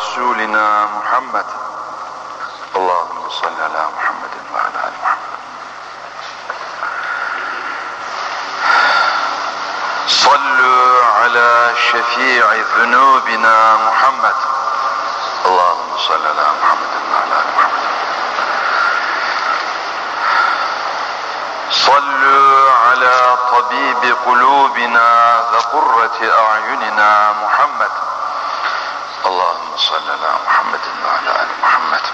رسولنا محمد. اللهم صل على محمد وعلى آل محمد. صلوا على شفيع ذنوبنا محمد. اللهم صل على محمد وعلى آل محمد. صلوا على طبيب قلوبنا وقرة أعيننا محمد. صل على محمد وعلى آل محمد.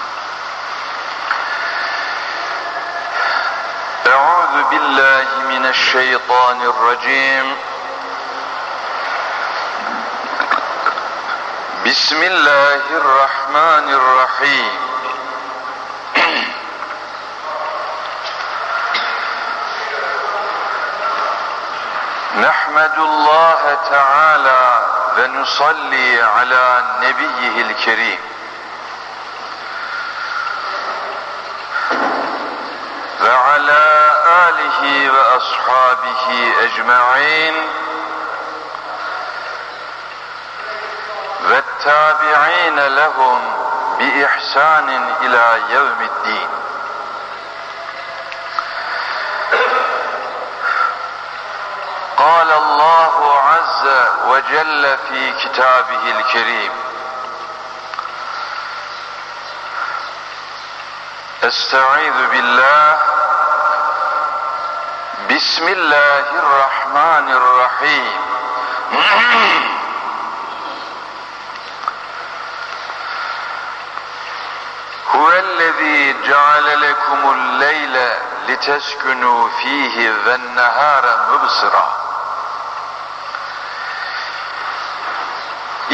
أعوذ بالله من الشيطان الرجيم. بسم الله الرحمن الرحيم. نحمد الله تعالى ونصلي على نبيه الكريم. وعلى آله وأصحابه أجمعين. والتابعين لهم بإحسان إلى يوم الدين. وجل في كتابه الكريم. أستعيذ بالله. بسم الله الرحمن الرحيم. هو الذي جعل لكم الليل لتسكنوا فيه والنهار مبصرا.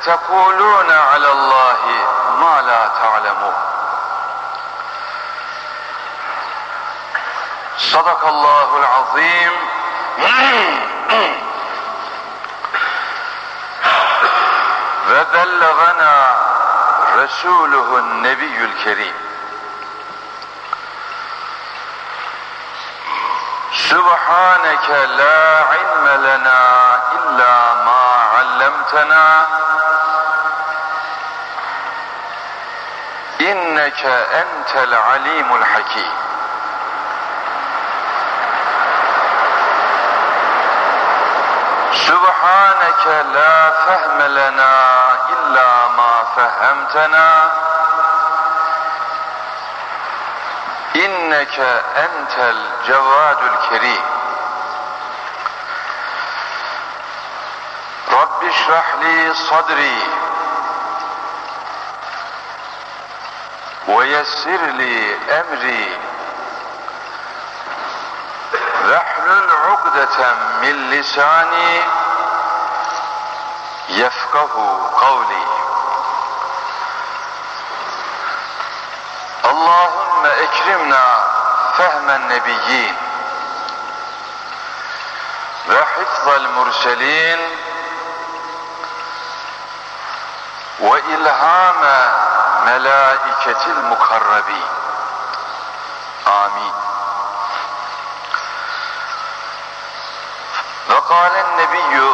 أتقولون على الله ما لا تعلمون صدق الله العظيم وبلغنا رسوله النبي الكريم سبحانك لا علم لنا إلا ما علمتنا إنك أنت العليم الحكيم. سبحانك لا فهم لنا إلا ما فهمتنا. إنك أنت الجواد الكريم. رب اشرح لي صدري. ويسر لي أمري. واحلل عقدة من لساني يفقه قولي. اللهم اكرمنا فهم النبيين. وحفظ المرسلين. وإلهام ملائكة. melaketil mukarrabi. Amin. Ve kâlen nebiyyü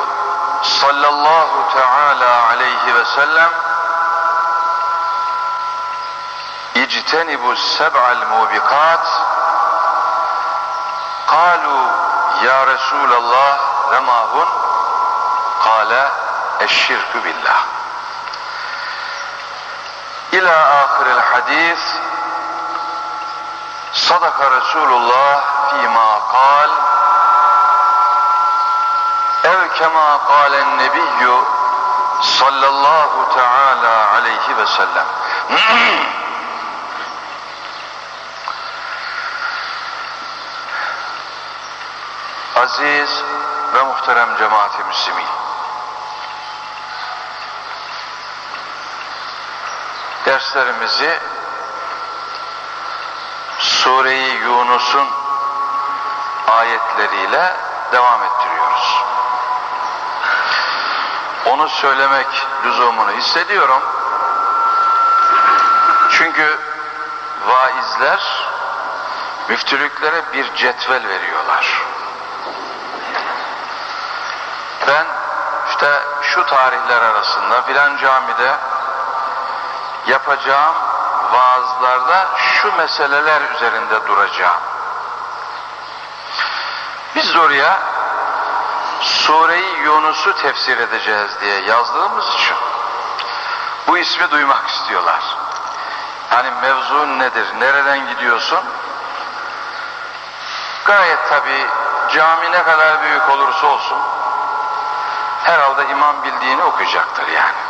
sallallahu teala aleyhi ve sellem İctenibu seb'al mubikat Kalu ya Resulallah ve mahun Kale eşşirkü billah İlâ ahiril hadis Sadaka Resulullah fîmâ kal Ev kemâ kâlen nebiyyü sallallahu teâlâ aleyhi ve sellem. Aziz ve muhterem cemaat-i derslerimizi Sure-i Yunus'un ayetleriyle devam ettiriyoruz. Onu söylemek lüzumunu hissediyorum. Çünkü vaizler müftülüklere bir cetvel veriyorlar. Ben işte şu tarihler arasında filan camide yapacağım vaazlarda şu meseleler üzerinde duracağım. Biz oraya Sure-i Yunus'u tefsir edeceğiz diye yazdığımız için bu ismi duymak istiyorlar. Hani mevzu nedir, nereden gidiyorsun? Gayet tabi cami ne kadar büyük olursa olsun herhalde imam bildiğini okuyacaktır yani.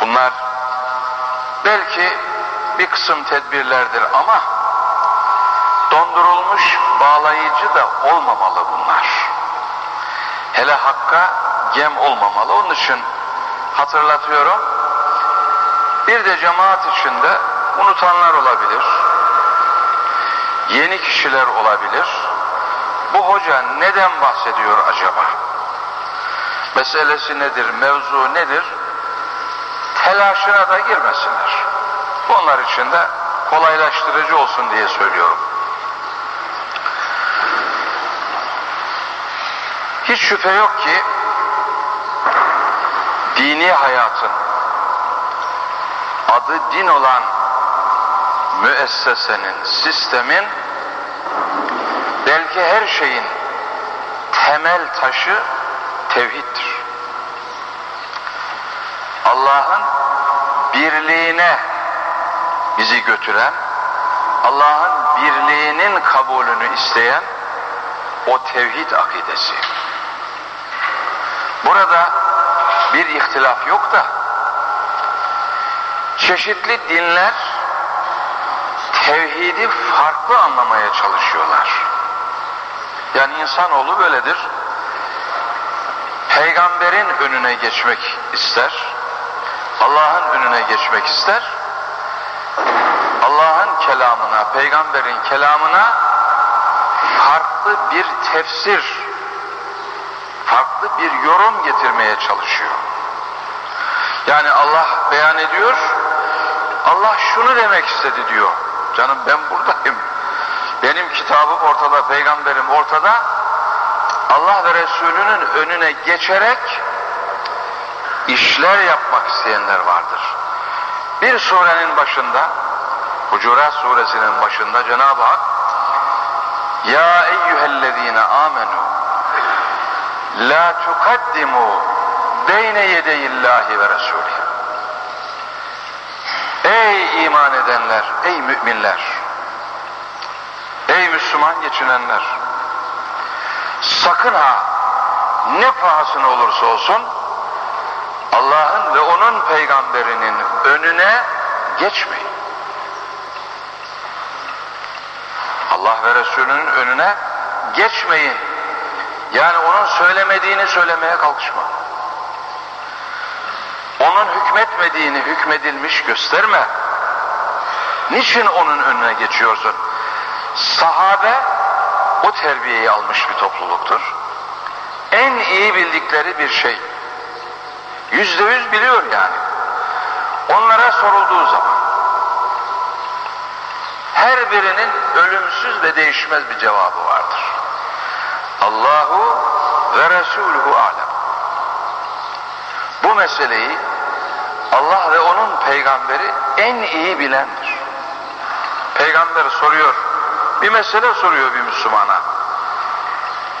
Bunlar belki bir kısım tedbirlerdir ama dondurulmuş bağlayıcı da olmamalı bunlar. Hele hakka gem olmamalı. Onun için hatırlatıyorum. Bir de cemaat içinde unutanlar olabilir. Yeni kişiler olabilir. Bu hoca neden bahsediyor acaba? Meselesi nedir, mevzu nedir? Telaşına da girmesinler. Onlar için de kolaylaştırıcı olsun diye söylüyorum. Hiç şüphe yok ki dini hayatın adı din olan müessesenin, sistemin belki her şeyin temel taşı tevhiddir. Allah'ın birliğine bizi götüren, Allah'ın birliğinin kabulünü isteyen o tevhid akidesi. Burada bir ihtilaf yok da çeşitli dinler tevhidi farklı anlamaya çalışıyorlar. Yani insanoğlu böyledir. Peygamberin önüne geçmek ister. Allah'ın önüne geçmek ister. Allah'ın kelamına, peygamberin kelamına farklı bir tefsir, farklı bir yorum getirmeye çalışıyor. Yani Allah beyan ediyor, Allah şunu demek istedi diyor. Canım ben buradayım. Benim kitabım ortada, peygamberim ortada. Allah ve Resulünün önüne geçerek işler yapmak isteyenler vardır. Bir surenin başında, Hucurat suresinin başında Cenab-ı Hak Ya eyyühellezine amenu La tukaddimu beyne yedeyillahi ve Resulü Ey iman edenler, ey müminler Ey Müslüman geçinenler sakın ha ne pahasına olursa olsun Allah'ın peygamberinin önüne geçmeyin. Allah ve Resulünün önüne geçmeyin. Yani onun söylemediğini söylemeye kalkışma. Onun hükmetmediğini hükmedilmiş gösterme. Niçin onun önüne geçiyorsun? Sahabe o terbiyeyi almış bir topluluktur. En iyi bildikleri bir şey. Yüzde yüz biliyor yani. Onlara sorulduğu zaman her birinin ölümsüz ve değişmez bir cevabı vardır. Allahu ve Resuluhu alem. Bu meseleyi Allah ve onun peygamberi en iyi bilendir. Peygamber soruyor, bir mesele soruyor bir Müslümana.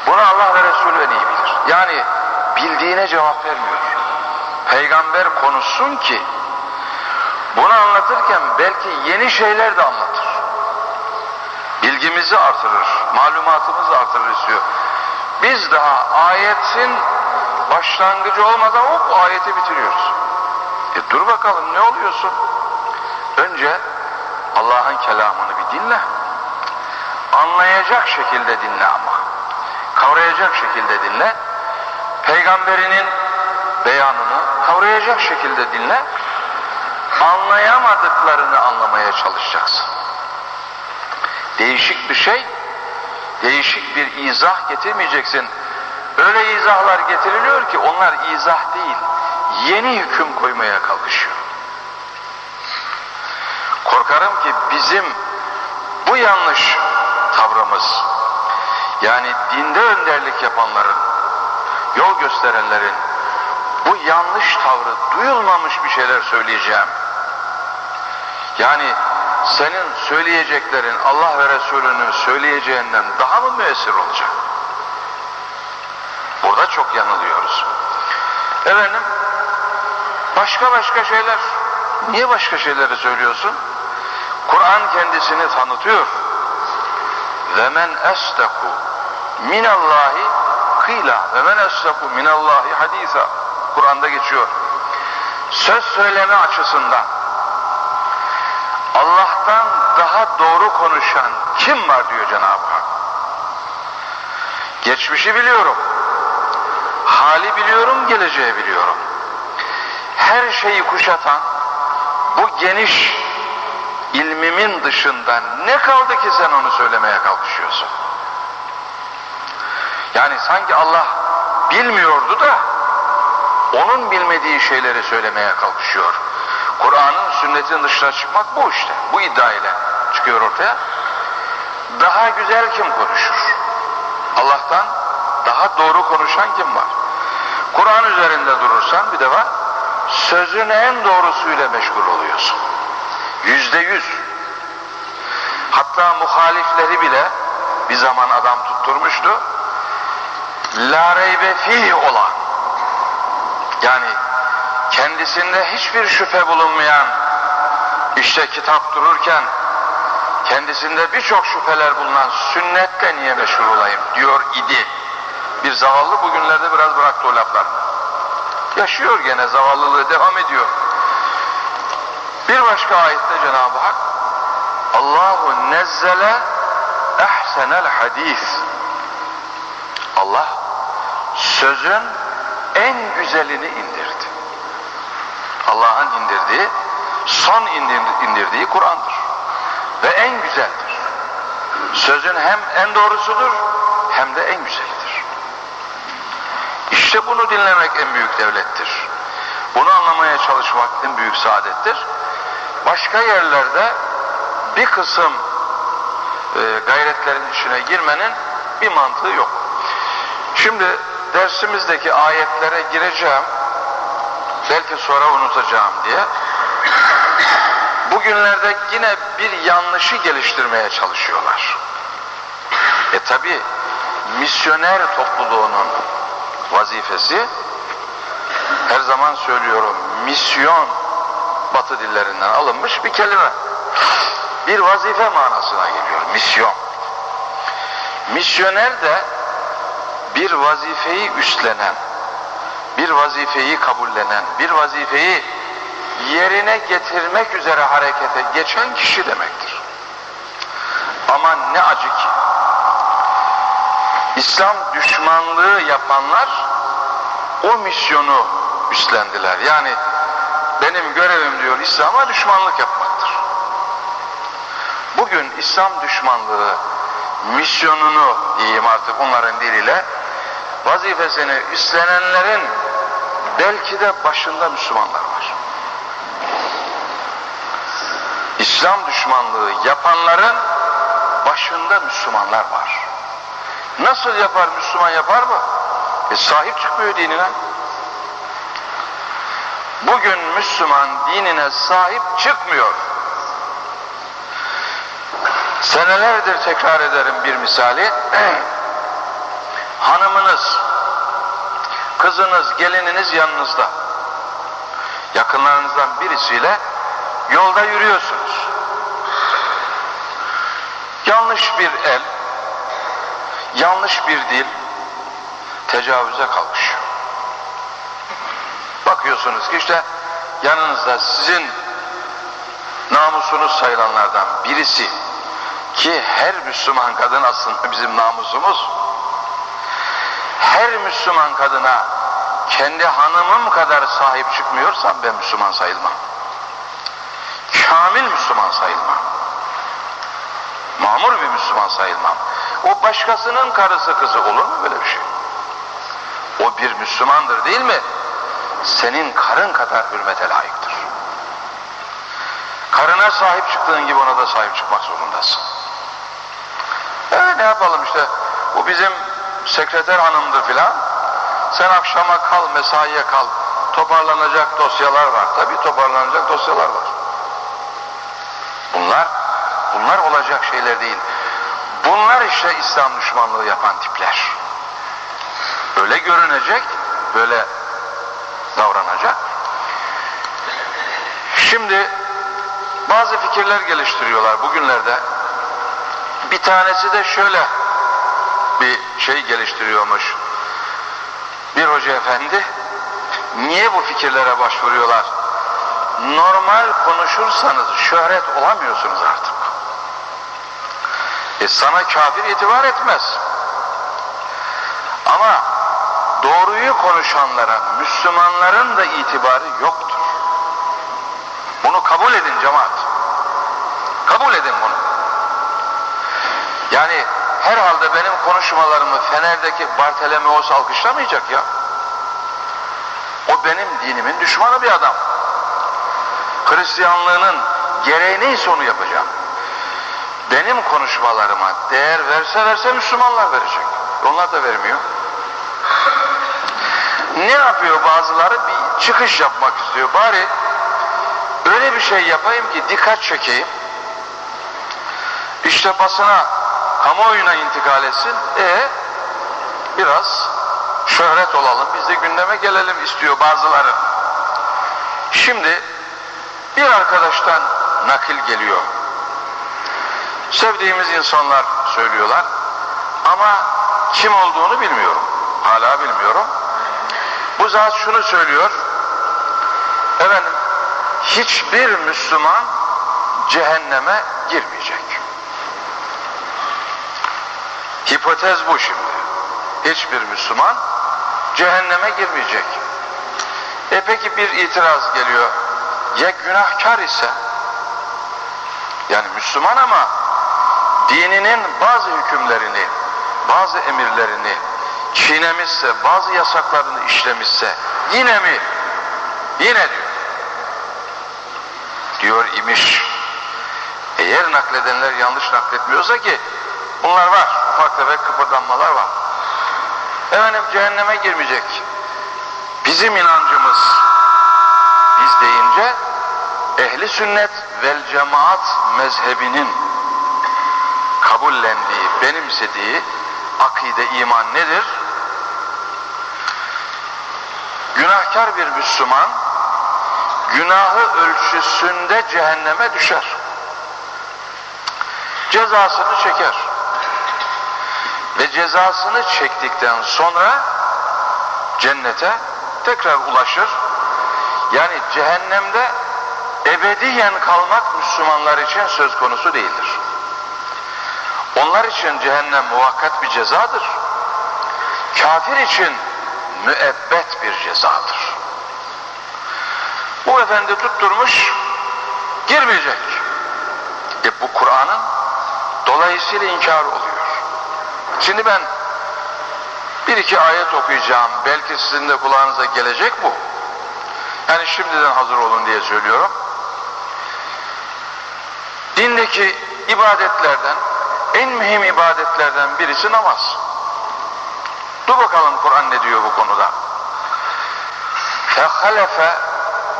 Bunu Allah ve Resulü en iyi bilir. Yani bildiğine cevap vermiyor. Peygamber konuşsun ki bunu anlatırken belki yeni şeyler de anlatır. Bilgimizi artırır, malumatımızı artırır istiyor. Biz daha ayetin başlangıcı olmadan hop ayeti bitiriyoruz. E dur bakalım ne oluyorsun? Önce Allah'ın kelamını bir dinle. Anlayacak şekilde dinle ama. Kavrayacak şekilde dinle. Peygamberinin beyanını kavrayacak şekilde dinle. anlayamadıklarını anlamaya çalışacaksın. Değişik bir şey, değişik bir izah getirmeyeceksin. Öyle izahlar getiriliyor ki onlar izah değil, yeni hüküm koymaya kalkışıyor. Korkarım ki bizim bu yanlış tavrımız, yani dinde önderlik yapanların, yol gösterenlerin bu yanlış tavrı duyulmamış bir şeyler söyleyeceğim. Yani senin söyleyeceklerin Allah ve Resulünün söyleyeceğinden daha mı müessir olacak? Burada çok yanılıyoruz. Efendim, başka başka şeyler. Niye başka şeyleri söylüyorsun? Kur'an kendisini tanıtıyor. Ve men estaku minallahi kıyla ve men estaku minallahi hadisa. Kur'an'da geçiyor. Söz söyleme açısından Allah'tan daha doğru konuşan kim var diyor Cenab-ı Hak. Geçmişi biliyorum. Hali biliyorum, geleceği biliyorum. Her şeyi kuşatan bu geniş ilmimin dışında ne kaldı ki sen onu söylemeye kalkışıyorsun? Yani sanki Allah bilmiyordu da onun bilmediği şeyleri söylemeye kalkışıyor. Kur'an'ın sünnetin dışına çıkmak bu işte. Bu iddia ile çıkıyor ortaya. Daha güzel kim konuşur? Allah'tan daha doğru konuşan kim var? Kur'an üzerinde durursan bir de var. Sözün en doğrusuyla meşgul oluyorsun. Yüzde yüz. Hatta muhalifleri bile bir zaman adam tutturmuştu. La reybe fih olan yani kendisinde hiçbir şüphe bulunmayan işte kitap dururken kendisinde birçok şüpheler bulunan sünnetle niye meşhur olayım diyor idi. Bir zavallı bugünlerde biraz bıraktı o laflar. Yaşıyor gene zavallılığı devam ediyor. Bir başka ayette Cenab-ı Hak Allahu nezzele ehsenel hadis Allah sözün en güzelini indirdi. Allah'ın indirdiği, son indirdiği Kur'an'dır. Ve en güzeldir. Sözün hem en doğrusudur hem de en güzelidir. İşte bunu dinlemek en büyük devlettir. Bunu anlamaya çalışmak en büyük saadettir. Başka yerlerde bir kısım e, gayretlerin içine girmenin bir mantığı yok. Şimdi dersimizdeki ayetlere gireceğim. Belki sonra unutacağım diye. Bugünlerde yine bir yanlışı geliştirmeye çalışıyorlar. E tabi misyoner topluluğunun vazifesi her zaman söylüyorum misyon batı dillerinden alınmış bir kelime. Bir vazife manasına geliyor misyon. Misyoner de bir vazifeyi üstlenen, bir vazifeyi kabullenen, bir vazifeyi yerine getirmek üzere harekete geçen kişi demektir. Ama ne acı ki İslam düşmanlığı yapanlar o misyonu üstlendiler. Yani benim görevim diyor İslam'a düşmanlık yapmaktır. Bugün İslam düşmanlığı misyonunu diyeyim artık onların diliyle vazifesini üstlenenlerin belki de başında Müslümanlar var. İslam düşmanlığı yapanların başında Müslümanlar var. Nasıl yapar Müslüman yapar mı? E sahip çıkmıyor dinine. Bugün Müslüman dinine sahip çıkmıyor. Senelerdir tekrar ederim bir misali. Hanımınız, kızınız, gelininiz yanınızda. Yakınlarınızdan birisiyle yolda yürüyorsunuz. Yanlış bir el, yanlış bir dil tecavüze kalkışıyor. Bakıyorsunuz ki işte yanınızda sizin namusunuz sayılanlardan birisi ki her Müslüman kadın aslında bizim namusumuz her Müslüman kadına kendi hanımım kadar sahip çıkmıyorsam ben Müslüman sayılmam. kamil Müslüman sayılmam. Mamur bir Müslüman sayılmam. O başkasının karısı kızı olur mu böyle bir şey? O bir Müslümandır değil mi? Senin karın kadar hürmete layıktır. Karına sahip çıktığın gibi ona da sahip çıkmak zorundasın. Evet ne yapalım işte bu bizim sekreter hanımdır filan. Sen akşama kal, mesaiye kal. Toparlanacak dosyalar var. Tabii toparlanacak dosyalar var. Bunlar, bunlar olacak şeyler değil. Bunlar işte İslam düşmanlığı yapan tipler. Öyle görünecek, böyle davranacak. Şimdi bazı fikirler geliştiriyorlar bugünlerde. Bir tanesi de şöyle bir şey geliştiriyormuş. Bir hoca efendi niye bu fikirlere başvuruyorlar? Normal konuşursanız şöhret olamıyorsunuz artık. E sana kafir itibar etmez. Ama doğruyu konuşanlara Müslümanların da itibarı yoktur. Bunu kabul edin cemaat. Kabul edin bunu. Yani herhalde benim konuşmalarımı Fener'deki Bartolomeos alkışlamayacak ya. O benim dinimin düşmanı bir adam. Hristiyanlığının gereği neyse onu yapacağım. Benim konuşmalarıma değer verse verse Müslümanlar verecek. Onlar da vermiyor. Ne yapıyor bazıları? Bir çıkış yapmak istiyor. Bari öyle bir şey yapayım ki dikkat çekeyim. İşte basına, kamuoyuna intikal etsin. E biraz şöhret olalım, biz de gündeme gelelim istiyor bazıları. Şimdi bir arkadaştan nakil geliyor. Sevdiğimiz insanlar söylüyorlar ama kim olduğunu bilmiyorum. Hala bilmiyorum. Bu zat şunu söylüyor. Efendim hiçbir Müslüman cehenneme girmeyecek. Hipotez bu şimdi. Hiçbir Müslüman cehenneme girmeyecek. E peki bir itiraz geliyor. Ya günahkar ise yani Müslüman ama dininin bazı hükümlerini, bazı emirlerini çiğnemişse, bazı yasaklarını işlemişse yine mi? Yine diyor. Diyor imiş. Eğer nakledenler yanlış nakletmiyorsa ki bunlar var. Ufak tefek kıpırdanmalar var. Efendim cehenneme girmeyecek. Bizim inancımız biz deyince ehli sünnet vel cemaat mezhebinin kabullendiği, benimsediği akide iman nedir? Günahkar bir Müslüman günahı ölçüsünde cehenneme düşer. Cezasını çeker. Ve cezasını çektikten sonra cennete tekrar ulaşır. Yani cehennemde ebediyen kalmak Müslümanlar için söz konusu değildir. Onlar için cehennem muvakkat bir cezadır. Kafir için müebbet bir cezadır. Bu efendi tutturmuş, girmeyecek. E bu Kur'an'ın dolayısıyla inkar oluyor. Şimdi ben bir iki ayet okuyacağım. Belki sizin de kulağınıza gelecek bu. Yani şimdiden hazır olun diye söylüyorum. Dindeki ibadetlerden en mühim ibadetlerden birisi namaz. Dur bakalım Kur'an ne diyor bu konuda. فَخَلَفَ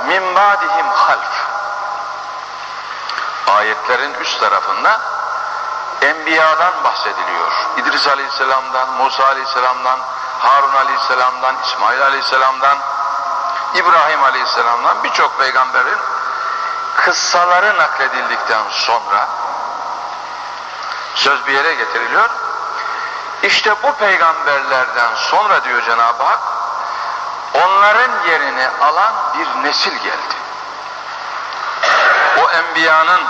مِنْ بَعْدِهِمْ خَلْفٍ Ayetlerin üst tarafında Enbiya'dan bahsediliyor. İdris Aleyhisselam'dan, Musa Aleyhisselam'dan, Harun Aleyhisselam'dan, İsmail Aleyhisselam'dan, İbrahim Aleyhisselam'dan birçok peygamberin kıssaları nakledildikten sonra söz bir yere getiriliyor. İşte bu peygamberlerden sonra diyor Cenab-ı Hak onların yerini alan bir nesil geldi. O enbiyanın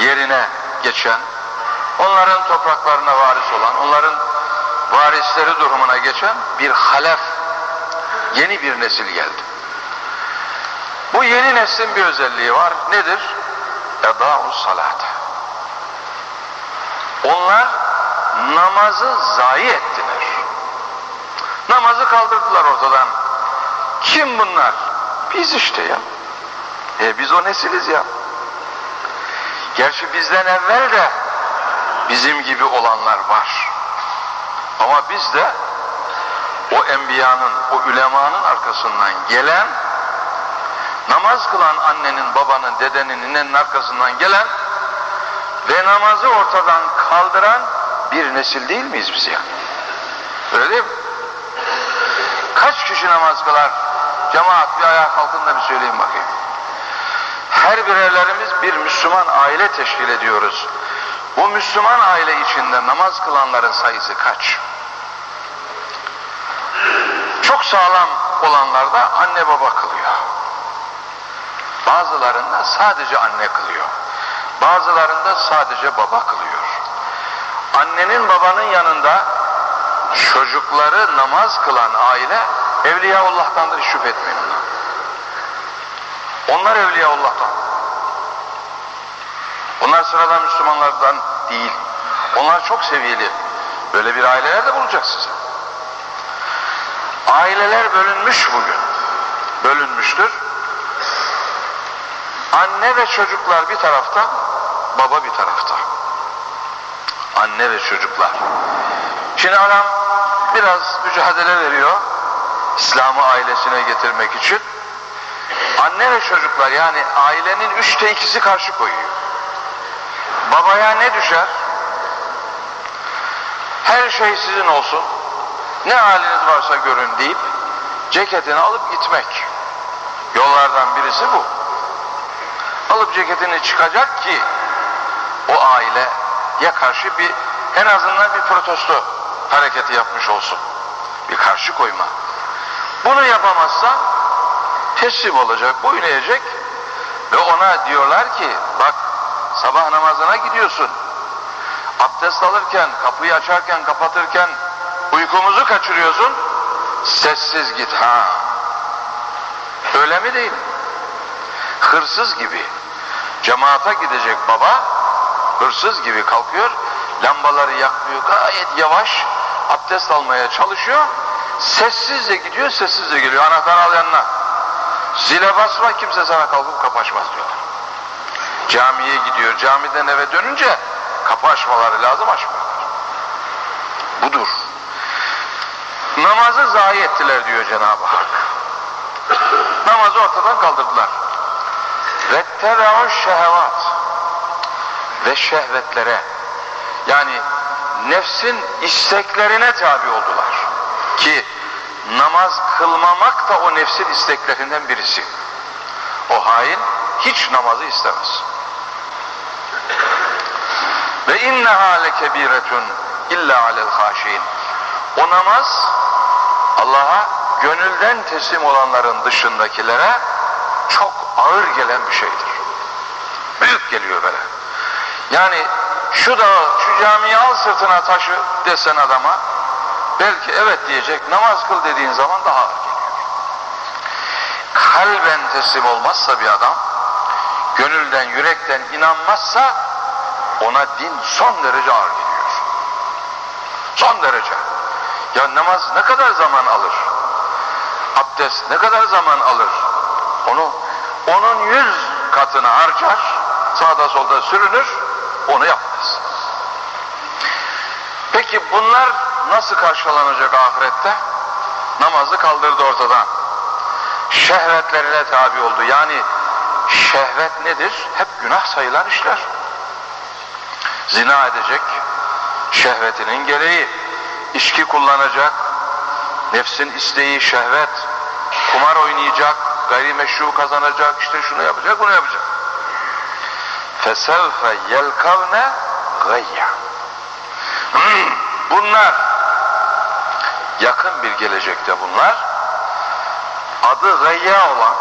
yerine geçen, onların topraklarına varis olan, onların varisleri durumuna geçen bir halef, yeni bir nesil geldi. Bu yeni neslin bir özelliği var. Nedir? edâ'u salate. Onlar namazı zayi ettiler. Namazı kaldırdılar ortadan. Kim bunlar? Biz işte ya. E biz o nesiliz ya. Gerçi bizden evvel de bizim gibi olanlar var. Ama biz de o enbiyanın, o ülemanın arkasından gelen, namaz kılan annenin, babanın, dedenin, ninenin arkasından gelen ve namazı ortadan kaldıran bir nesil değil miyiz biz ya? Öyle değil mi? Kaç kişi namaz kılar? Cemaat bir ayağa kalkın da bir söyleyin bakayım. Her birerlerimiz bir Müslüman aile teşkil ediyoruz. Bu Müslüman aile içinde namaz kılanların sayısı kaç? Çok sağlam olanlar da anne baba kılıyor. Bazılarında sadece anne kılıyor. Bazılarında sadece baba kılıyor. Annenin babanın yanında çocukları namaz kılan aile Evliyaullah'tandır hiç şüphe etmeyin onlar. Onlar Evliyaullah'tan. Sıradan Müslümanlardan değil. Onlar çok seviyeli. Böyle bir aileler de bulacaksınız. Aileler bölünmüş bugün. Bölünmüştür. Anne ve çocuklar bir tarafta, baba bir tarafta. Anne ve çocuklar. Şimdi adam biraz mücadele veriyor. İslam'ı ailesine getirmek için. Anne ve çocuklar yani ailenin üçte ikisi karşı koyuyor. Babaya ne düşer? Her şey sizin olsun. Ne haliniz varsa görün deyip ceketini alıp gitmek. Yollardan birisi bu. Alıp ceketini çıkacak ki o aileye karşı bir en azından bir protesto hareketi yapmış olsun. Bir karşı koyma. Bunu yapamazsa teslim olacak, boyun eğecek ve ona diyorlar ki bak sabah namazına gidiyorsun. Abdest alırken, kapıyı açarken, kapatırken uykumuzu kaçırıyorsun. Sessiz git ha. Öyle mi değil? Hırsız gibi. Cemaata gidecek baba hırsız gibi kalkıyor. Lambaları yakmıyor. Gayet yavaş abdest almaya çalışıyor. Sessizce gidiyor, sessizce geliyor. Anahtar al yanına. Zile basma kimse sana kalkıp kapı açmaz diyorlar. Camiye gidiyor. Camiden eve dönünce kapı açmaları lazım açmıyorlar. Budur. Namazı zayi ettiler diyor Cenab-ı Hak. Namazı ortadan kaldırdılar. Vettebe'u şehvat ve şehvetlere yani nefsin isteklerine tabi oldular. Ki namaz kılmamak da o nefsin isteklerinden birisi. O hain hiç namazı istemez. Ve inneha lekebiretun illa alel haşin. O namaz Allah'a gönülden teslim olanların dışındakilere çok ağır gelen bir şeydir. Büyük geliyor böyle. Yani şu dağı, şu camiyi al sırtına taşı desen adama belki evet diyecek namaz kıl dediğin zaman daha ağır geliyor. Kalben teslim olmazsa bir adam gönülden, yürekten inanmazsa ona din son derece ağır geliyor. Son derece. Ya namaz ne kadar zaman alır? Abdest ne kadar zaman alır? Onu onun yüz katını harcar, sağda solda sürünür, onu yapmaz. Peki bunlar nasıl karşılanacak ahirette? Namazı kaldırdı ortadan. Şehvetlerine tabi oldu. Yani şehvet nedir? Hep günah sayılan işler Zina edecek, şehvetinin gereği. içki kullanacak, nefsin isteği şehvet, kumar oynayacak, gayrimeşru kazanacak, işte şunu yapacak, bunu yapacak. فَسَوْفَ يَلْقَوْنَ غَيَّ Bunlar yakın bir gelecekte bunlar adı gayya olan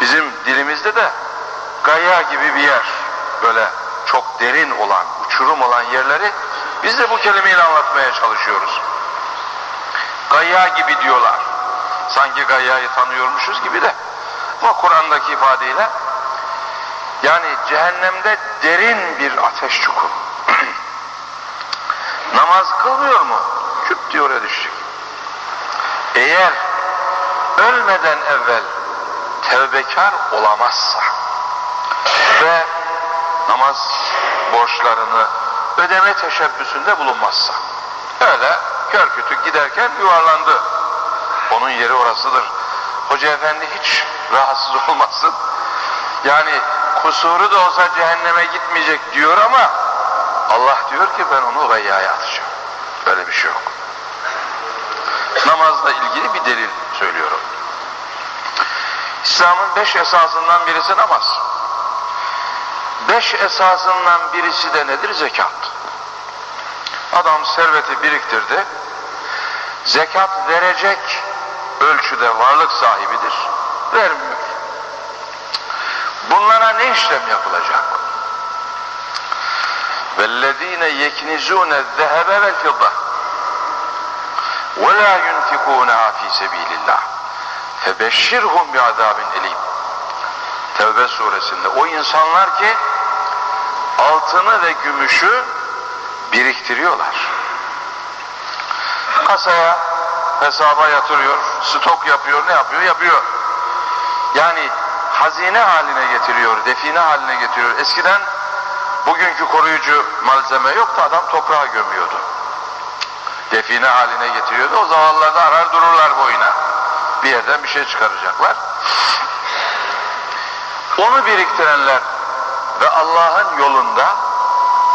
bizim dilimizde de gayya gibi bir yer böyle çok derin olan uçurum olan yerleri biz de bu kelimeyle anlatmaya çalışıyoruz gayya gibi diyorlar sanki gayyayı tanıyormuşuz gibi de ama Kur'an'daki ifadeyle Yani cehennemde derin bir ateş çukuru. Namaz kılmıyor mu? Küp diye oraya düşecek. Eğer ölmeden evvel tevbekar olamazsa ve namaz borçlarını ödeme teşebbüsünde bulunmazsa öyle kör kütük giderken yuvarlandı. Onun yeri orasıdır. Hoca efendi hiç rahatsız olmasın. Yani kusuru da olsa cehenneme gitmeyecek diyor ama Allah diyor ki ben onu gayyaya atacağım. Böyle bir şey yok. Namazla ilgili bir delil söylüyorum. İslam'ın beş esasından birisi namaz. Beş esasından birisi de nedir? Zekat. Adam serveti biriktirdi. Zekat verecek ölçüde varlık sahibidir. Vermiyor. Bunlara ne işlem yapılacak? وَالَّذ۪ينَ يَكْنِزُونَ الذَّهَبَ وَالْفِضَّةِ وَلَا يُنْفِقُونَهَا ف۪ي سَب۪يلِ اللّٰهِ فَبَشِّرْهُمْ بِعَذَابٍ اَل۪يمٍ Tevbe suresinde o insanlar ki altını ve gümüşü biriktiriyorlar. Kasaya hesaba yatırıyor, stok yapıyor, ne yapıyor? Yapıyor. Yani hazine haline getiriyor, define haline getiriyor. Eskiden bugünkü koruyucu malzeme yoktu, adam toprağa gömüyordu. Define haline getiriyordu. O zavallılar da arar dururlar boyuna. Bir yerden bir şey çıkaracaklar. Onu biriktirenler ve Allah'ın yolunda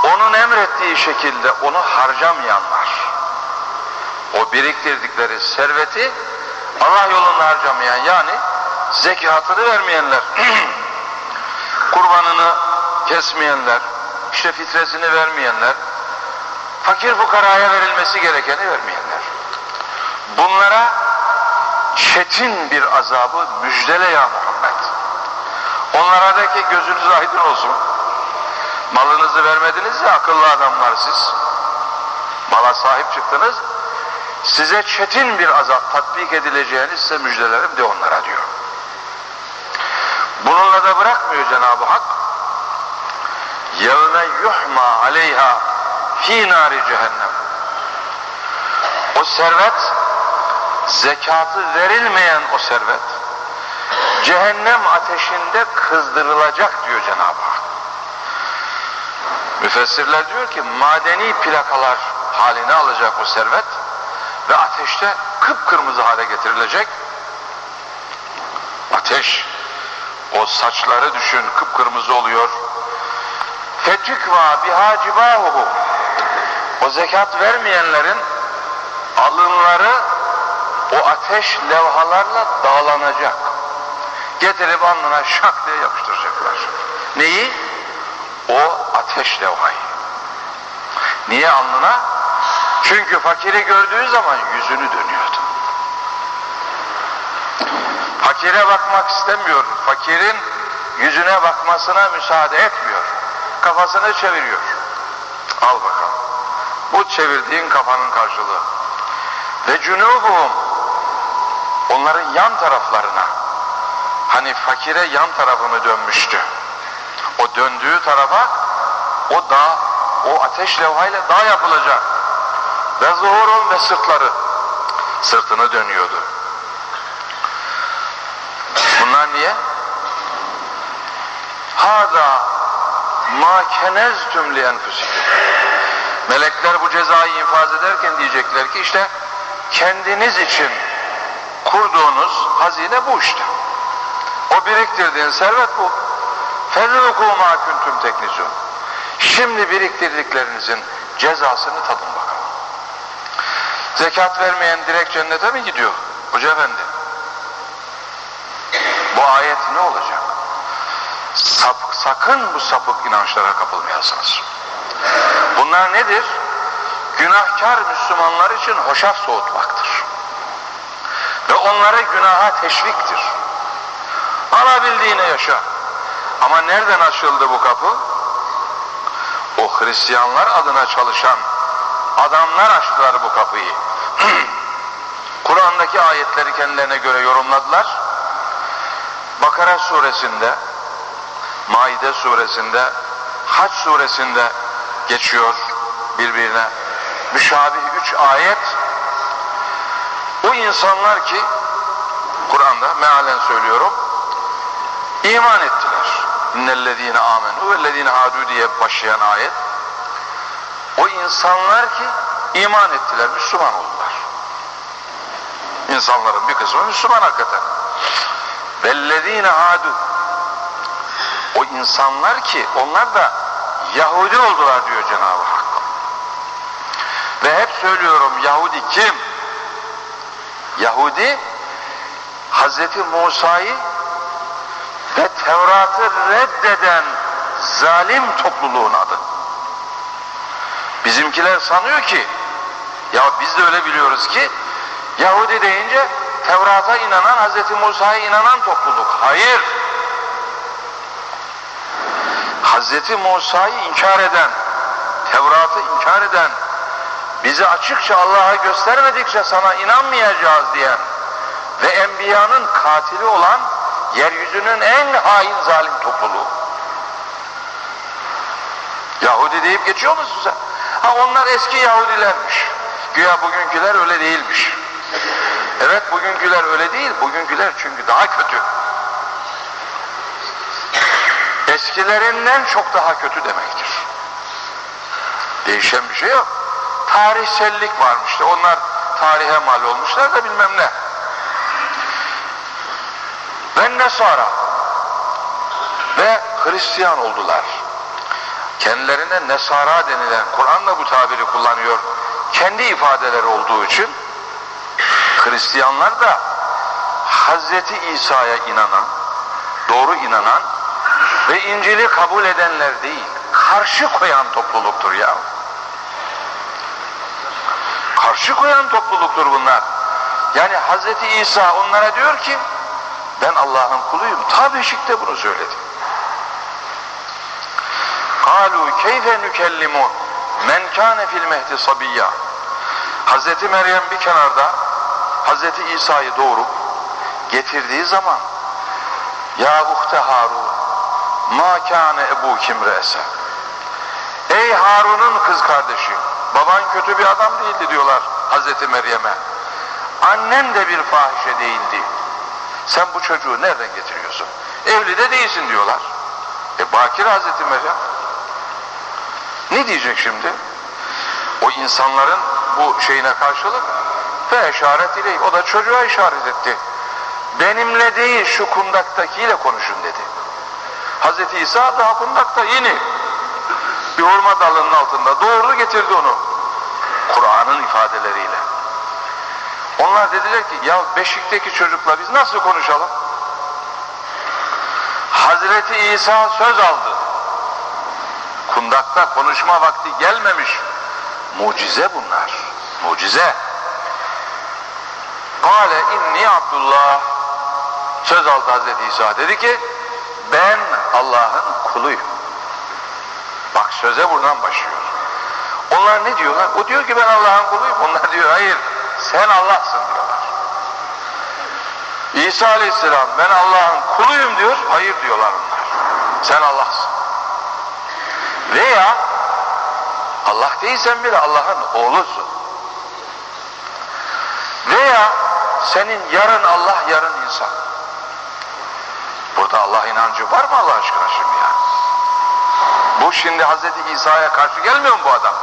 onun emrettiği şekilde onu harcamayanlar. O biriktirdikleri serveti Allah yolunda harcamayan yani zekatını vermeyenler, kurbanını kesmeyenler, işte fitresini vermeyenler, fakir fukaraya verilmesi gerekeni vermeyenler. Bunlara çetin bir azabı müjdele ya Muhammed. Onlara de ki gözünüz aydın olsun. Malınızı vermediniz ya akıllı adamlar siz. Mala sahip çıktınız. Size çetin bir azap tatbik edileceğini size müjdelerim de onlara diyor. Bununla da bırakmıyor Cenab-ı Hak. يَوْمَ يُحْمَا عَلَيْهَا ف۪ي نَارِ cehennem. O servet, zekatı verilmeyen o servet, cehennem ateşinde kızdırılacak diyor Cenab-ı Hak. Müfessirler diyor ki madeni plakalar haline alacak o servet ve ateşte kıpkırmızı hale getirilecek. Ateş o saçları düşün kıpkırmızı oluyor. Fetükva biha cibahuhu. O zekat vermeyenlerin alınları o ateş levhalarla dağlanacak. Getirip alnına şak diye yapıştıracaklar. Neyi? O ateş levhayı. Niye alnına? Çünkü fakiri gördüğü zaman yüzünü dönüyordu. Fakire bakmak istemiyor. Fakirin yüzüne bakmasına müsaade etmiyor. Kafasını çeviriyor. Al bakalım. Bu çevirdiğin kafanın karşılığı. Ve cunubuhum onların yan taraflarına hani fakire yan tarafını dönmüştü. O döndüğü tarafa o dağ, o ateş levhayla dağ yapılacak. Ve zuhurun ve sırtları sırtını dönüyordu. Bunlar niye? Hada ma keneztüm li enfusikum. Melekler bu cezayı infaz ederken diyecekler ki işte kendiniz için kurduğunuz hazine bu işte. O biriktirdiğin servet bu. Ma kuntum teknisun. Şimdi biriktirdiklerinizin cezasını tadın bakalım. Zekat vermeyen direkt cennete mi gidiyor? Hoca efendi. Bu ayet ne olacak? Sap, sakın bu sapık inançlara kapılmayasınız. Bunlar nedir? Günahkar Müslümanlar için hoşaf soğutmaktır. Ve onları günaha teşviktir. Alabildiğine yaşa. Ama nereden açıldı bu kapı? O Hristiyanlar adına çalışan adamlar açtılar bu kapıyı. Kur'an'daki ayetleri kendilerine göre yorumladılar. Bakara suresinde Maide suresinde, Haç suresinde geçiyor birbirine. Müşabih üç ayet. O insanlar ki Kur'an'da mealen söylüyorum iman ettiler. İnnellezine amenu vellezine hadu diye başlayan ayet. O insanlar ki iman ettiler, Müslüman oldular. İnsanların bir kısmı Müslüman hakikaten. Vellezine hadu o insanlar ki onlar da Yahudi oldular diyor Cenab-ı Hak. Ve hep söylüyorum Yahudi kim? Yahudi Hazreti Musa'yı ve Tevrat'ı reddeden zalim topluluğun adı. Bizimkiler sanıyor ki ya biz de öyle biliyoruz ki Yahudi deyince Tevrat'a inanan, Hazreti Musa'ya inanan topluluk. Hayır. Hazreti Musa'yı inkar eden, Tevrat'ı inkar eden, bizi açıkça Allah'a göstermedikçe sana inanmayacağız diyen ve Enbiya'nın katili olan yeryüzünün en hain zalim topluluğu. Yahudi deyip geçiyor musun sen? Ha onlar eski Yahudilermiş. Güya bugünküler öyle değilmiş. Evet bugünküler öyle değil. Bugünküler çünkü daha kötü. Eskilerinden çok daha kötü demektir. Değişen bir şey yok. Tarihsellik varmış işte. Onlar tarihe mal olmuşlar da bilmem ne. Ve Nesara ve Hristiyan oldular. Kendilerine Nesara denilen, Kur'an da bu tabiri kullanıyor. Kendi ifadeleri olduğu için Hristiyanlar da Hazreti İsa'ya inanan, doğru inanan ve İncil'i kabul edenler değil, karşı koyan topluluktur ya. Karşı koyan topluluktur bunlar. Yani Hazreti İsa onlara diyor ki, ben Allah'ın kuluyum. Ta Beşik'te bunu söyledi. Kalu keyfe nükellimu men kâne fil mehdi sabiyya. Hazreti Meryem bir kenarda Hazreti İsa'yı doğurup getirdiği zaman ya uhte Harun ma kâne ebu kimrese ey Harun'un kız kardeşi baban kötü bir adam değildi diyorlar Hazreti Meryem'e annen de bir fahişe değildi sen bu çocuğu nereden getiriyorsun? Evli de değilsin diyorlar. E bakir Hazreti Meryem. Ne diyecek şimdi? O insanların bu şeyine karşılık ve işaret ile o da çocuğa işaret etti. Benimle değil şu kundaktakiyle konuşun dedi. Hazreti İsa daha kundakta yeni bir hurma dalının altında doğru getirdi onu. Kur'an'ın ifadeleriyle onlar dediler ki ya beşikteki çocukla biz nasıl konuşalım Hazreti İsa söz aldı kundakta konuşma vakti gelmemiş mucize bunlar mucize Kale inni Abdullah söz aldı Hazreti İsa dedi ki ben Allah'ın kuluyum. Bak söze buradan başlıyor. Onlar ne diyorlar? O diyor ki ben Allah'ın kuluyum. Onlar diyor hayır sen Allah'sın diyorlar. İsa Aleyhisselam ben Allah'ın kuluyum diyor. Hayır diyorlar onlar. Sen Allah'sın. Veya Allah değilsen bile Allah'ın oğlusun. Veya senin yarın Allah yarın insan. Burada Allah inancı var mı Allah aşkına şimdi ya? Bu şimdi Hazreti İsa'ya karşı gelmiyor mu bu adam?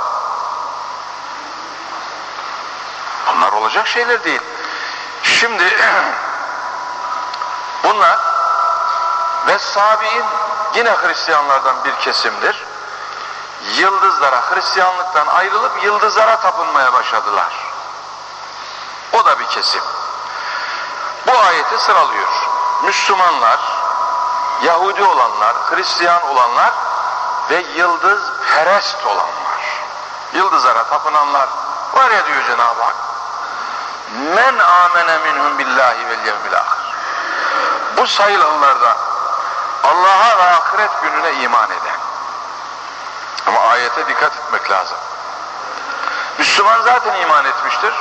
Bunlar olacak şeyler değil. Şimdi bunlar ve Sabi'in yine Hristiyanlardan bir kesimdir. Yıldızlara, Hristiyanlıktan ayrılıp yıldızlara tapınmaya başladılar. O da bir kesim. Bu ayeti sıralıyor. Müslümanlar, Yahudi olanlar, Hristiyan olanlar ve yıldız perest olanlar. Yıldızlara tapınanlar var ya diyor Cenab-ı Hak. Men amene minhum billahi vel yevmil ahir. Bu sayılanlardan Allah'a ve ahiret gününe iman eden. Ama ayete dikkat etmek lazım. Müslüman zaten iman etmiştir.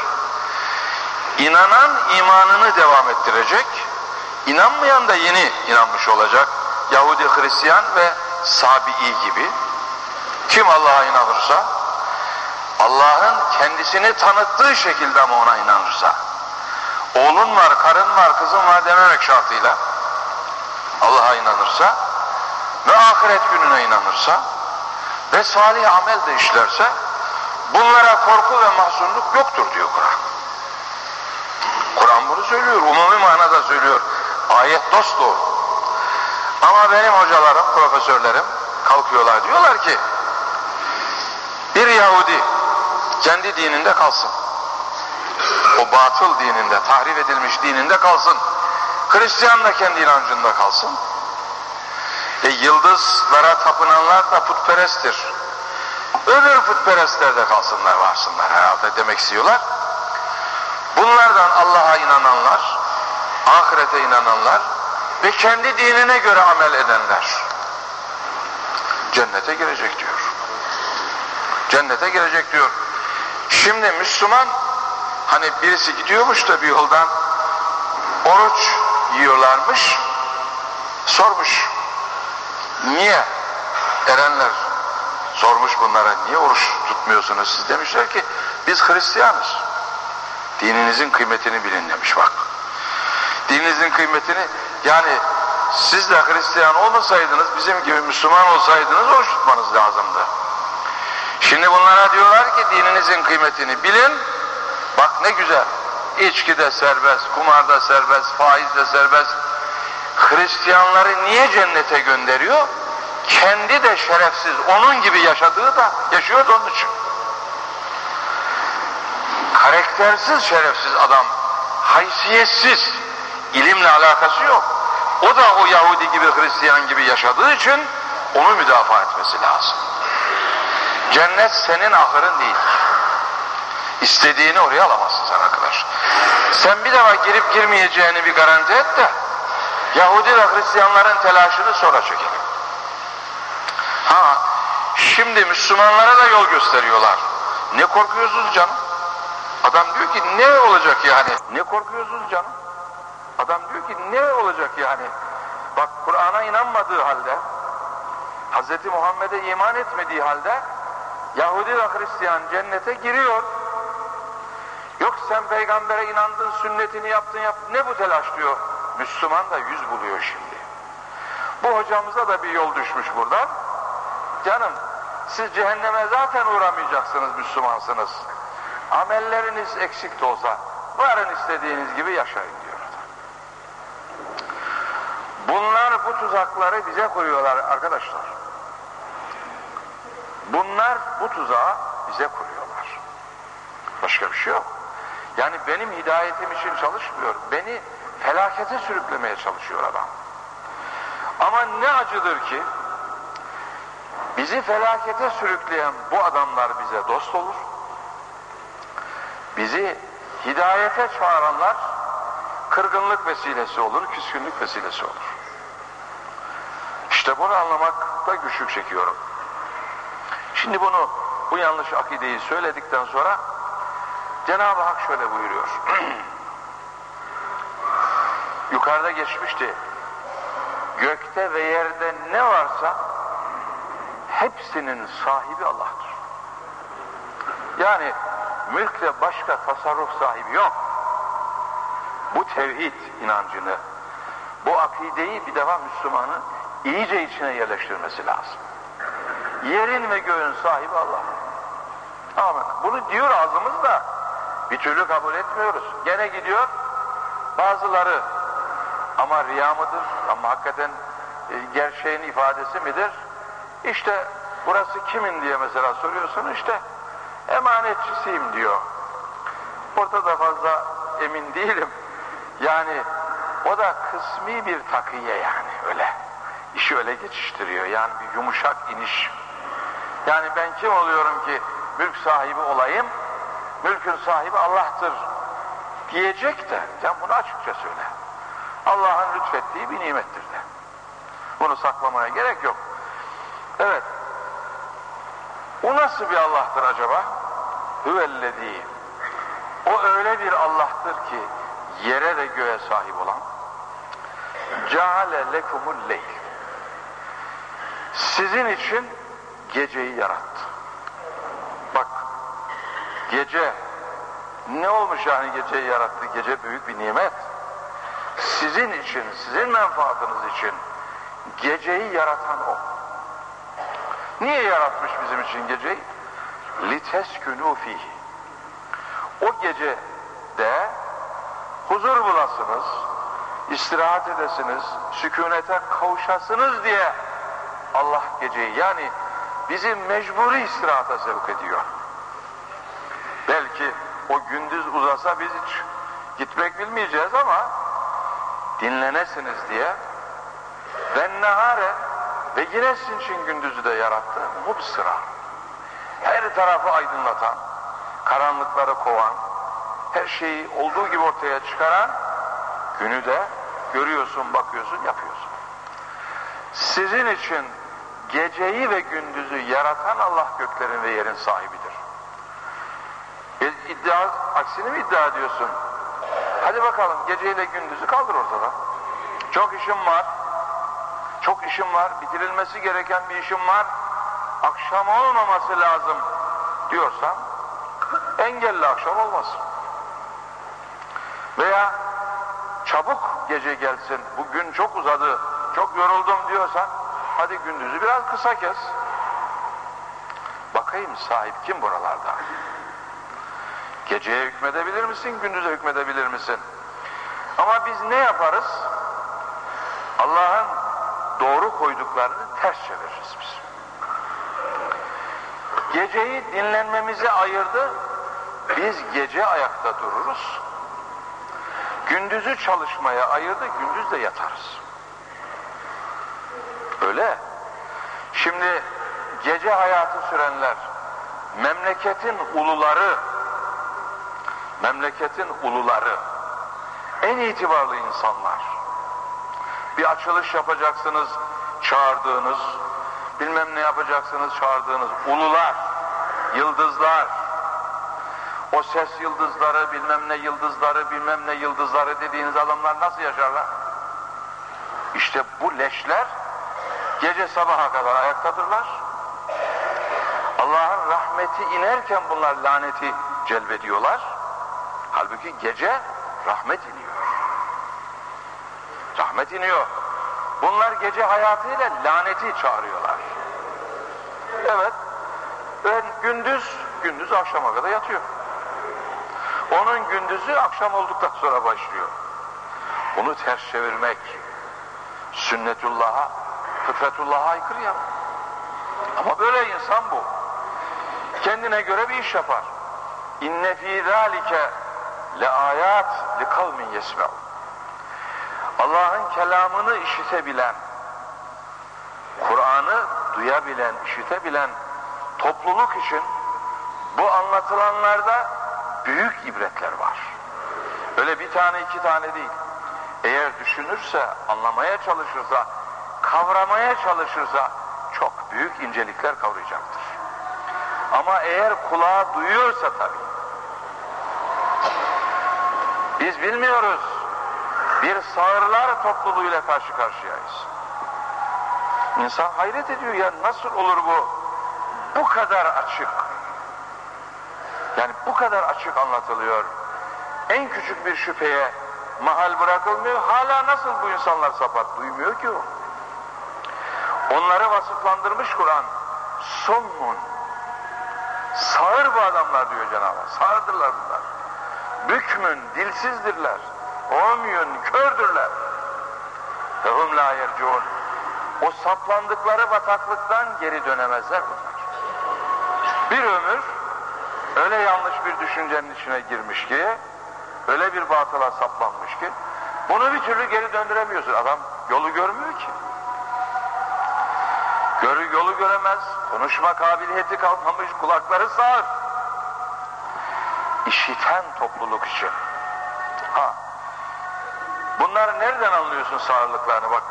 İnanan imanını devam ettirecek. İnanmayan da yeni inanmış olacak. Yahudi, Hristiyan ve Sabi'i gibi kim Allah'a inanırsa Allah'ın kendisini tanıttığı şekilde mi ona inanırsa oğlun var, karın var, kızın var dememek şartıyla Allah'a inanırsa ve ahiret gününe inanırsa ve salih amel de işlerse bunlara korku ve mahzunluk yoktur diyor Kur'an. Kur'an bunu söylüyor, umumi manada söylüyor. Ayet dost doğru. Ama benim hocalarım, profesörlerim kalkıyorlar diyorlar ki bir Yahudi kendi dininde kalsın. O batıl dininde, tahrif edilmiş dininde kalsın. Hristiyan da kendi inancında kalsın. E yıldızlara tapınanlar da putperesttir. Öbür putperestler de kalsınlar, varsınlar herhalde demek istiyorlar. Bunlardan Allah'a inananlar, ahirete inananlar ve kendi dinine göre amel edenler cennete girecek diyor. Cennete girecek diyor. Şimdi Müslüman hani birisi gidiyormuş da bir yoldan oruç yiyorlarmış sormuş niye? Erenler sormuş bunlara niye oruç tutmuyorsunuz siz? demişler ki biz Hristiyanız. Dininizin kıymetini bilin demiş bak. Dininizin kıymetini yani siz de Hristiyan olmasaydınız bizim gibi Müslüman olsaydınız oruç tutmanız lazımdı şimdi bunlara diyorlar ki dininizin kıymetini bilin bak ne güzel içki de serbest, kumar da serbest, faiz de serbest. Hristiyanları niye cennete gönderiyor? Kendi de şerefsiz, onun gibi yaşadığı da yaşıyor da onun için. Karaktersiz şerefsiz adam, haysiyetsiz, ilimle alakası yok. O da o Yahudi gibi, Hristiyan gibi yaşadığı için onu müdafaa etmesi lazım. Cennet senin ahırın değil. İstediğini oraya alamazsın sen arkadaş. Sen bir defa girip girmeyeceğini bir garanti et de Yahudi ve Hristiyanların telaşını sonra çekelim. Ha, şimdi Müslümanlara da yol gösteriyorlar. Ne korkuyorsunuz canım? Adam diyor ki ne olacak yani? Ne korkuyorsunuz canım? Adam diyor ki ne olacak yani? Bak Kur'an'a inanmadığı halde, Hz. Muhammed'e iman etmediği halde Yahudi ve Hristiyan cennete giriyor. Yok sen peygambere inandın, sünnetini yaptın, yaptın. Ne bu telaş diyor. Müslüman da yüz buluyor şimdi. Bu hocamıza da bir yol düşmüş buradan. Canım siz cehenneme zaten uğramayacaksınız Müslümansınız. Amelleriniz eksik de olsa varın istediğiniz gibi yaşayın diyor. Bunlar bu tuzakları bize koyuyorlar arkadaşlar. Bunlar bu tuzağı bize kuruyorlar. Başka bir şey yok. Yani benim hidayetim için çalışmıyor. Beni felakete sürüklemeye çalışıyor adam. Ama ne acıdır ki bizi felakete sürükleyen bu adamlar bize dost olur. Bizi hidayete çağıranlar kırgınlık vesilesi olur, küskünlük vesilesi olur. İşte bunu anlamakta güçlük çekiyorum. Şimdi bunu, bu yanlış akideyi söyledikten sonra Cenab-ı Hak şöyle buyuruyor. Yukarıda geçmişti. Gökte ve yerde ne varsa hepsinin sahibi Allah'tır. Yani mülkte başka tasarruf sahibi yok. Bu tevhid inancını, bu akideyi bir defa Müslümanın iyice içine yerleştirmesi lazım. Yerin ve göğün sahibi Allah. Amin. Bunu diyor ağzımızda bir türlü kabul etmiyoruz. Gene gidiyor bazıları ama riya mıdır? Ama hakikaten e, gerçeğin ifadesi midir? İşte burası kimin diye mesela soruyorsun işte emanetçisiyim diyor. Orada da fazla emin değilim. Yani o da kısmi bir takiye yani öyle. İşi öyle geçiştiriyor. Yani bir yumuşak iniş. Yani ben kim oluyorum ki mülk sahibi olayım? Mülkün sahibi Allah'tır diyecek de sen bunu açıkça söyle. Allah'ın lütfettiği bir nimettir de. Bunu saklamaya gerek yok. Evet. O nasıl bir Allah'tır acaba? Hüvellezî. O öyle bir Allah'tır ki yere ve göğe sahip olan ceale lekumul leyl. sizin için geceyi yarattı. Bak gece ne olmuş yani geceyi yarattı? Gece büyük bir nimet. Sizin için, sizin menfaatınız için geceyi yaratan o. Niye yaratmış bizim için geceyi? لِتَسْكُنُوا ف۪يهِ O gece de huzur bulasınız, istirahat edesiniz, sükunete kavuşasınız diye Allah geceyi yani bizi mecburi istirahata sevk ediyor. Belki o gündüz uzasa biz hiç gitmek bilmeyeceğiz ama dinlenesiniz diye ben nehare ve yine sizin için gündüzü de yarattı mubsıra. Her tarafı aydınlatan, karanlıkları kovan, her şeyi olduğu gibi ortaya çıkaran günü de görüyorsun, bakıyorsun, yapıyorsun. Sizin için geceyi ve gündüzü yaratan Allah göklerin ve yerin sahibidir. E, iddia, aksini mi iddia ediyorsun? Hadi bakalım geceyle gündüzü kaldır ortada. Çok işim var. Çok işim var. Bitirilmesi gereken bir işim var. Akşam olmaması lazım diyorsan engelli akşam olmasın. Veya çabuk gece gelsin, bugün çok uzadı, çok yoruldum diyorsan hadi gündüzü biraz kısa kes. Bakayım sahip kim buralarda? Geceye hükmedebilir misin, gündüze hükmedebilir misin? Ama biz ne yaparız? Allah'ın doğru koyduklarını ters çeviririz biz. Geceyi dinlenmemize ayırdı, biz gece ayakta dururuz. Gündüzü çalışmaya ayırdı, gündüz de yatarız. Öyle. Şimdi gece hayatı sürenler, memleketin uluları, memleketin uluları, en itibarlı insanlar. Bir açılış yapacaksınız, çağırdığınız, bilmem ne yapacaksınız, çağırdığınız ulular, yıldızlar, o ses yıldızları, bilmem ne yıldızları, bilmem ne yıldızları dediğiniz adamlar nasıl yaşarlar? İşte bu leşler gece sabaha kadar ayaktadırlar. Allah'ın rahmeti inerken bunlar laneti celbediyorlar. Halbuki gece rahmet iniyor. Rahmet iniyor. Bunlar gece hayatıyla laneti çağırıyorlar. Evet. Ben gündüz, gündüz akşama kadar yatıyor. Onun gündüzü akşam olduktan sonra başlıyor. Bunu ters çevirmek sünnetullah'a, fıtratullah'a aykırı ya. Ama böyle insan bu. Kendine göre bir iş yapar. İnne fî zâlike le ayat li kavmin yesme'un. Allah'ın kelamını işitebilen, Kur'an'ı duyabilen, işitebilen topluluk için bu anlatılanlarda büyük ibretler var. Öyle bir tane iki tane değil. Eğer düşünürse, anlamaya çalışırsa, kavramaya çalışırsa çok büyük incelikler kavrayacaktır. Ama eğer kulağı duyuyorsa tabii. Biz bilmiyoruz. Bir sağırlar topluluğuyla karşı karşıyayız. İnsan hayret ediyor ya nasıl olur bu? Bu kadar açık. Yani bu kadar açık anlatılıyor. En küçük bir şüpheye mahal bırakılmıyor. Hala nasıl bu insanlar sapar? Duymuyor ki o. Onları vasıflandırmış Kur'an. Sommun. Sağır bu adamlar diyor Cenab-ı Hak. Sağırdırlar bunlar. Bükmün, dilsizdirler. Omyun, kördürler. Fehum la yerciun. O saplandıkları bataklıktan geri dönemezler bunlar. Bir ömür öyle yanlış bir düşüncenin içine girmiş ki, öyle bir batıla saplanmış ki, bunu bir türlü geri döndüremiyorsun. Adam yolu görmüyor ki. Görü yolu göremez, konuşma kabiliyeti kalmamış, kulakları sağır. İşiten topluluk için. Ha. Bunları nereden anlıyorsun sağırlıklarını bak.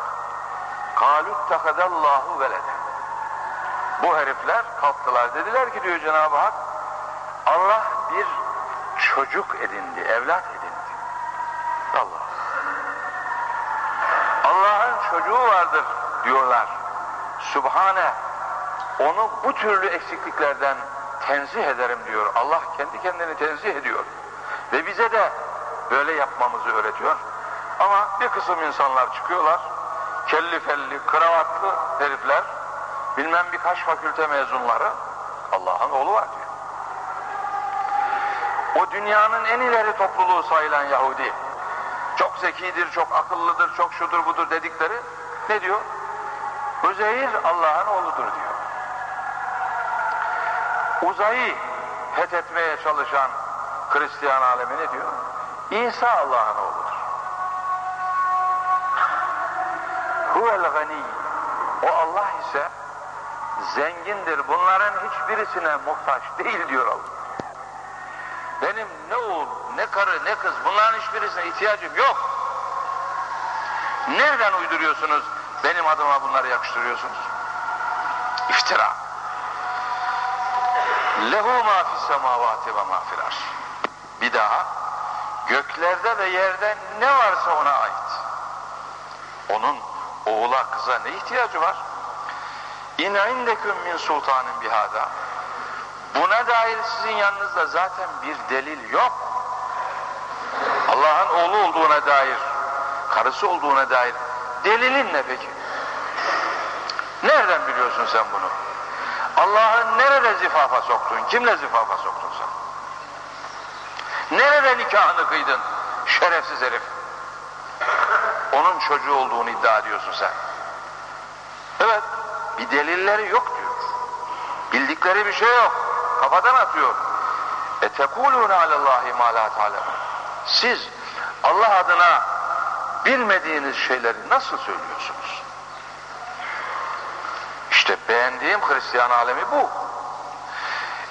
Kalüt tekadallahu velede. Bu herifler kalktılar dediler ki diyor Cenab-ı Hak Allah bir çocuk edindi, evlat edindi. Allah. Allah'ın çocuğu vardır diyorlar. Sübhane onu bu türlü eksikliklerden tenzih ederim diyor. Allah kendi kendini tenzih ediyor. Ve bize de böyle yapmamızı öğretiyor. Ama bir kısım insanlar çıkıyorlar. Kelli felli, kravatlı herifler, bilmem birkaç fakülte mezunları Allah'ın oğlu var diyor. O dünyanın en ileri topluluğu sayılan Yahudi, çok zekidir, çok akıllıdır, çok şudur budur dedikleri ne diyor? Üzeyir Allah'ın oğludur diyor. Uzayı fethetmeye çalışan Hristiyan alemi ne diyor? İsa Allah'ın oğludur. Huvel gani. O Allah ise zengindir. Bunların hiçbirisine muhtaç değil diyor Allah. Benim ne oğul, ne karı, ne kız bunların hiçbirisine ihtiyacım yok. Nereden uyduruyorsunuz? Benim adıma bunları yakıştırıyorsunuz. İftira. Lehu ma fis ve ma fil. Bir daha göklerde ve yerde ne varsa ona ait. Onun oğula kıza ne ihtiyacı var? İn indeküm min sultanın bihada. Buna dair sizin yanınızda zaten bir delil yok. Allah'ın oğlu olduğuna dair, karısı olduğuna dair delilin ne peki? Nereden biliyorsun sen bunu? Allah'ın nerede zifafa soktun? Kimle zifafa soktun sen? Nerede nikahını kıydın? Şerefsiz herif. Onun çocuğu olduğunu iddia ediyorsun sen. Evet, bir delilleri yok diyor. Bildikleri bir şey yok. Kafadan atıyor. E tekulûne alallâhi mâ lâ Siz Allah adına bilmediğiniz şeyleri nasıl söylüyorsunuz? İşte beğendiğim Hristiyan alemi bu.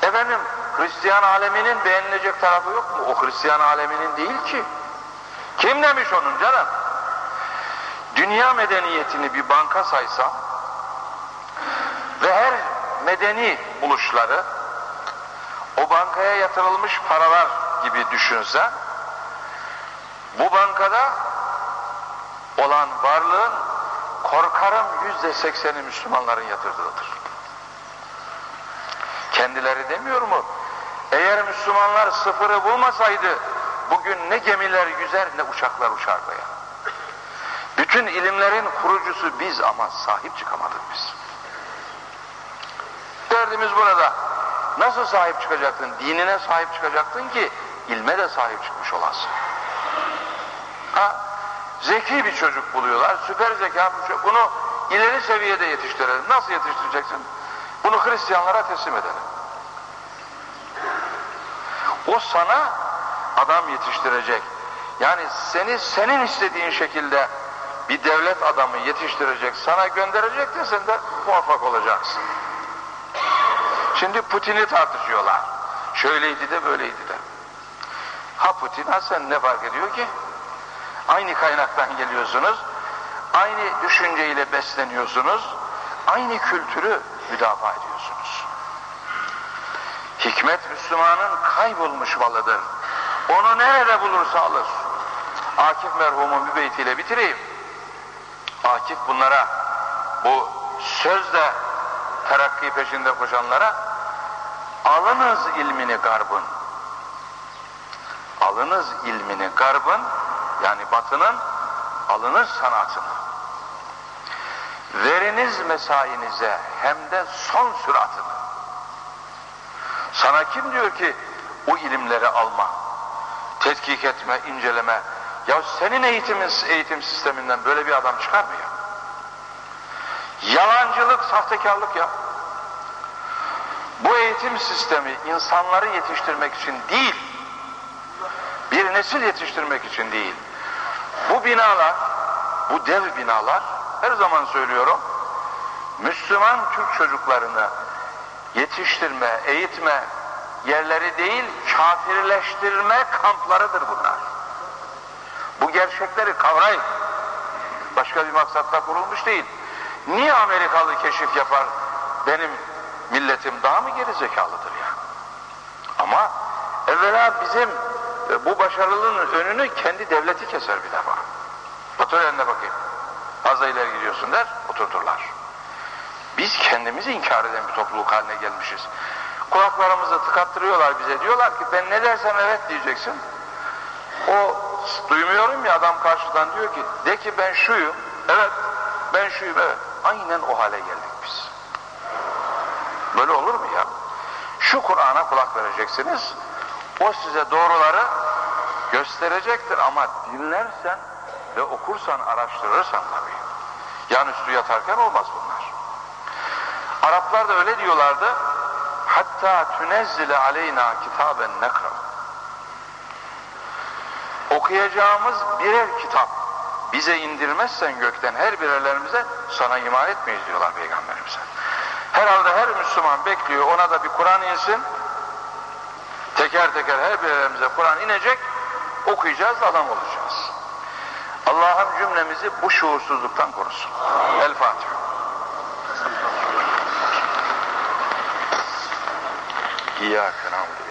Efendim Hristiyan aleminin beğenilecek tarafı yok mu? O Hristiyan aleminin değil ki. Kim demiş onun canım? Dünya medeniyetini bir banka saysam ve her medeni buluşları o bankaya yatırılmış paralar gibi düşünse bu bankada olan varlığın korkarım yüzde sekseni Müslümanların yatırdığıdır. Kendileri demiyor mu? Eğer Müslümanlar sıfırı bulmasaydı bugün ne gemiler yüzer ne uçaklar uçardı ya. Bütün ilimlerin kurucusu biz ama sahip çıkamadık biz. Derdimiz burada. Nasıl sahip çıkacaktın? Dinine sahip çıkacaktın ki ilme de sahip çıkmış olasın. Ha, zeki bir çocuk buluyorlar, süper zeka bir çocuk. Bunu ileri seviyede yetiştirelim. Nasıl yetiştireceksin? Bunu Hristiyanlara teslim edelim. O sana adam yetiştirecek. Yani seni senin istediğin şekilde bir devlet adamı yetiştirecek, sana gönderecek de sen de muvaffak olacaksın. Şimdi Putin'i tartışıyorlar. Şöyleydi de böyleydi de. Ha Putin ha sen ne fark ediyor ki? Aynı kaynaktan geliyorsunuz, aynı düşünceyle besleniyorsunuz, aynı kültürü müdafaa ediyorsunuz. Hikmet Müslümanın kaybolmuş malıdır. Onu nerede bulursa alır. Akif merhumun bir beytiyle bitireyim. Akif bunlara bu sözle terakki peşinde koşanlara alınız ilmini garbın. Alınız ilmini garbın yani batının alınız sanatını. Veriniz mesainize hem de son süratını. Sana kim diyor ki o ilimleri alma, tetkik etme, inceleme. Ya senin eğitimin, eğitim sisteminden böyle bir adam çıkar mı ya? Yalancılık, sahtekarlık ya. Bu eğitim sistemi insanları yetiştirmek için değil, bir nesil yetiştirmek için değil. Bu binalar, bu dev binalar, her zaman söylüyorum, Müslüman Türk çocuklarını yetiştirme, eğitme yerleri değil, kafirleştirme kamplarıdır bunlar. Bu gerçekleri kavrayın. Başka bir maksatla kurulmuş değil. Niye Amerikalı keşif yapar, benim milletim daha mı geri zekalıdır ya? Ama evvela bizim e, bu başarılının önünü kendi devleti keser bir defa. Otur önüne bakayım. Az ileri gidiyorsun der, oturturlar. Biz kendimizi inkar eden bir topluluk haline gelmişiz. Kulaklarımızı tıkattırıyorlar bize. Diyorlar ki ben ne dersem evet diyeceksin. O duymuyorum ya adam karşıdan diyor ki de ki ben şuyum. Evet ben şuyum evet. Aynen o hale geldik biz. Böyle olur mu ya? Şu Kur'an'a kulak vereceksiniz. O size doğruları gösterecektir ama dinlersen ve okursan, araştırırsan tabii. Yan üstü yatarken olmaz bunlar. Araplar da öyle diyorlardı. Hatta tünezzile aleyna kitaben nekra. Okuyacağımız birer kitap bize indirmezsen gökten her birerlerimize sana iman etmeyiz diyorlar peygamberimize. Herhalde her Müslüman bekliyor ona da bir Kur'an insin. Teker teker her birerimize Kur'an inecek. Okuyacağız adam olacağız. Cümlemizi bu şuursuzluktan korusun. El Fatiha. İyyâke nâbudu